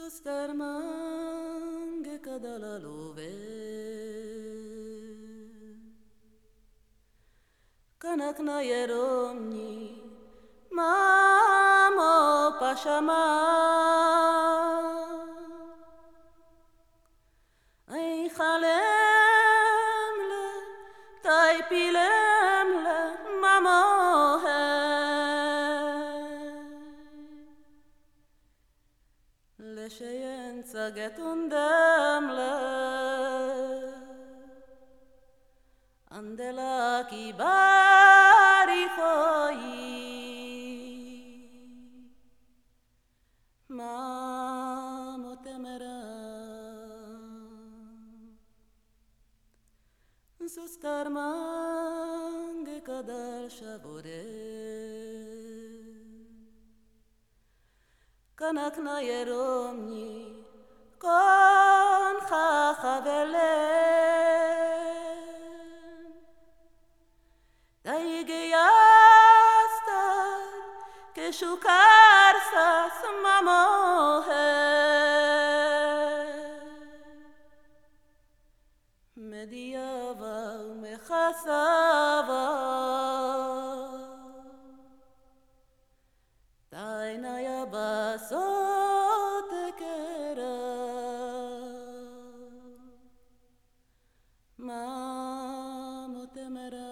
sostermange cada luve. Kanak na yeromni Mamo pashama Ay Leșejență gătundamlă, Andela kibari foi Mamo temera Sustar mange kadar shavurei Kanak na yeromni Kon chachavelen Daige yastar Keshukar sas mamohe. Mediava umechasa temerá.